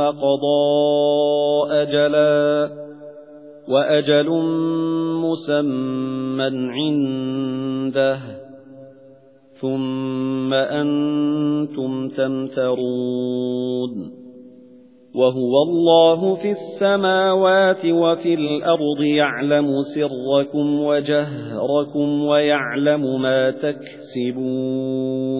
قَضَى أَجَلًا وَأَجَلٌ مُّسَمًّى عِندَهُ ثُمَّ أَنتُمْ تَمْتَرُونَ وَهُوَ اللَّهُ فِي السَّمَاوَاتِ وَفِي الْأَرْضِ يَعْلَمُ سِرَّكُمْ وَجَهْرَكُمْ وَيَعْلَمُ مَا تَكْسِبُونَ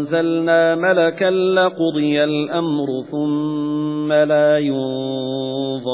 أَنزَلْنَا مَلَكًا لَّقُضِيَ الْأَمْرُ ثُمَّ لَا يُنظَرُونَ.